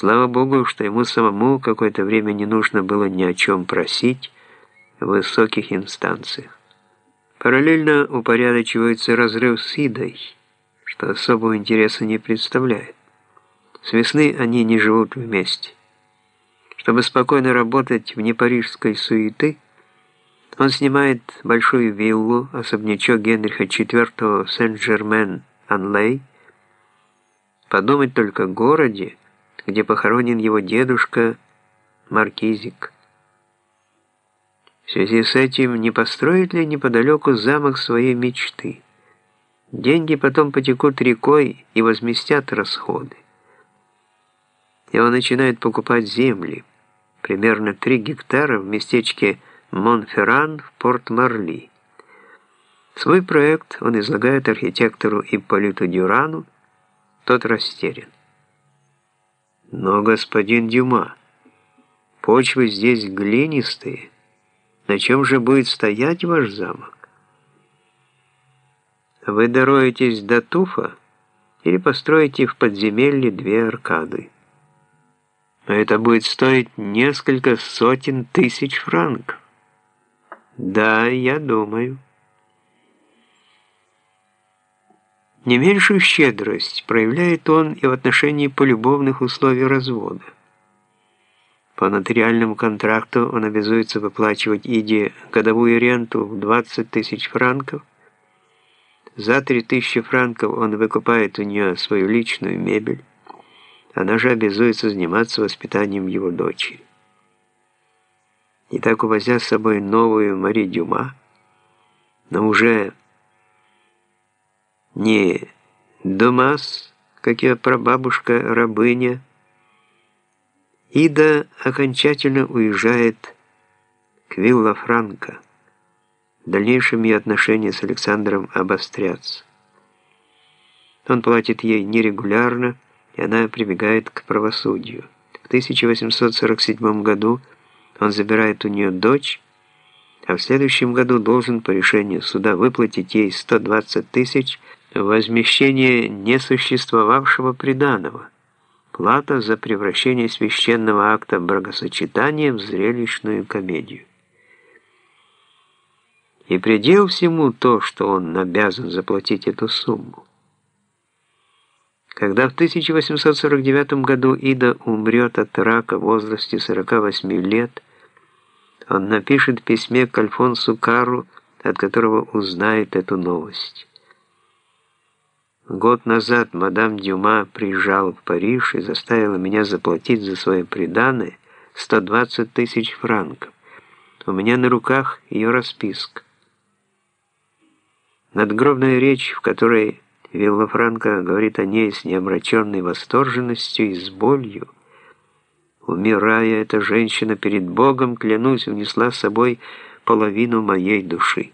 Слава Богу, что ему самому какое-то время не нужно было ни о чем просить в высоких инстанциях. Параллельно упорядочивается разрыв с Идой, что особого интереса не представляет. С весны они не живут вместе. Чтобы спокойно работать вне парижской суеты, он снимает большую виллу, особнячок Генриха IV Сен-Жермен-Анлей. Подумать только городе, где похоронен его дедушка Маркизик. В связи с этим не построит ли неподалеку замок своей мечты? Деньги потом потекут рекой и возместят расходы. И он начинает покупать земли, примерно 3 гектара в местечке Монферран в Порт-Марли. Свой проект он излагает архитектору Ипполиту Дюрану, тот растерян. Но, господин Дюма, почвы здесь глинистые. На чем же будет стоять ваш замок? Вы дороетесь до Туфа или построите в подземелье две аркады? Но это будет стоить несколько сотен тысяч франков. Да, я думаю. Не меньшую щедрость проявляет он и в отношении полюбовных условий развода. По нотариальному контракту он обязуется выплачивать Иде годовую ренту в 20 тысяч франков. За 3 тысячи франков он выкупает у нее свою личную мебель. Она же обязуется заниматься воспитанием его дочери. И так, увозя с собой новую Мари Дюма, но уже не Думас, как ее прабабушка-рабыня, Ида окончательно уезжает к Вилла-Франко. В дальнейшем ее отношения с Александром обострятся. Он платит ей нерегулярно, и она прибегает к правосудию. В 1847 году он забирает у нее дочь, а в следующем году должен по решению суда выплатить ей 120 тысяч возмещение несуществовавшего приданого, плата за превращение священного акта бракосочетания в зрелищную комедию. И предел всему то, что он обязан заплатить эту сумму. Когда в 1849 году Ида умрет от рака в возрасте 48 лет, он напишет письме к Альфонсу Кару, от которого узнает эту новость. Год назад мадам Дюма приезжала в Париж и заставила меня заплатить за свое приданое 120 тысяч франков. У меня на руках ее расписка. Надгробная речь, в которой Виллафранко говорит о ней с неомраченной восторженностью и с болью. Умирая, эта женщина перед Богом, клянусь, унесла с собой половину моей души.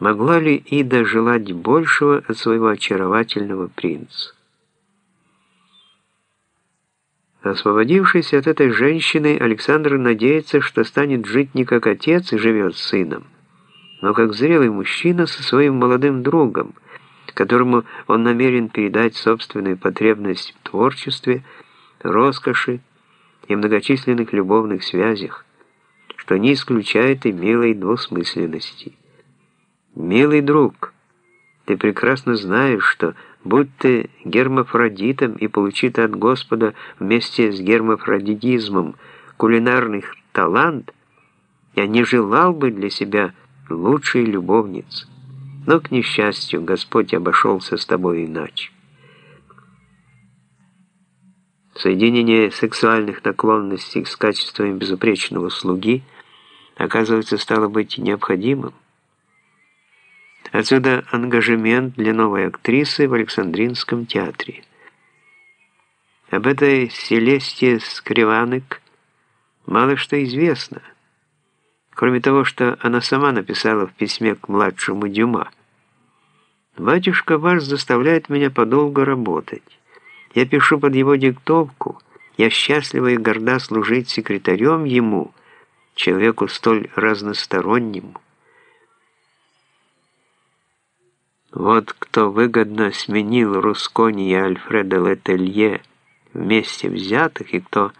Могла ли Ида желать большего от своего очаровательного принца? Освободившись от этой женщины, Александр надеется, что станет жить не как отец и живет с сыном, но как зрелый мужчина со своим молодым другом, которому он намерен передать собственную потребность в творчестве, роскоши и многочисленных любовных связях, что не исключает и милой двусмысленности. «Милый друг, ты прекрасно знаешь, что, будь ты гермафродитом и получи ты от Господа вместе с гермафродитизмом кулинарных талант, я не желал бы для себя лучшей любовницы. Но, к несчастью, Господь обошелся с тобой иначе. Соединение сексуальных наклонностей с качествами безупречного слуги, оказывается, стало быть необходимым. Отсюда ангажемент для новой актрисы в Александринском театре. Об этой Селесте Скриванык мало что известно, кроме того, что она сама написала в письме к младшему Дюма. «Батюшка ваш заставляет меня подолго работать. Я пишу под его диктовку. Я счастлива и горда служить секретарем ему, человеку столь разностороннему. Вот кто выгодно сменил Рускони и Альфреда Летелье вместе взятых и кто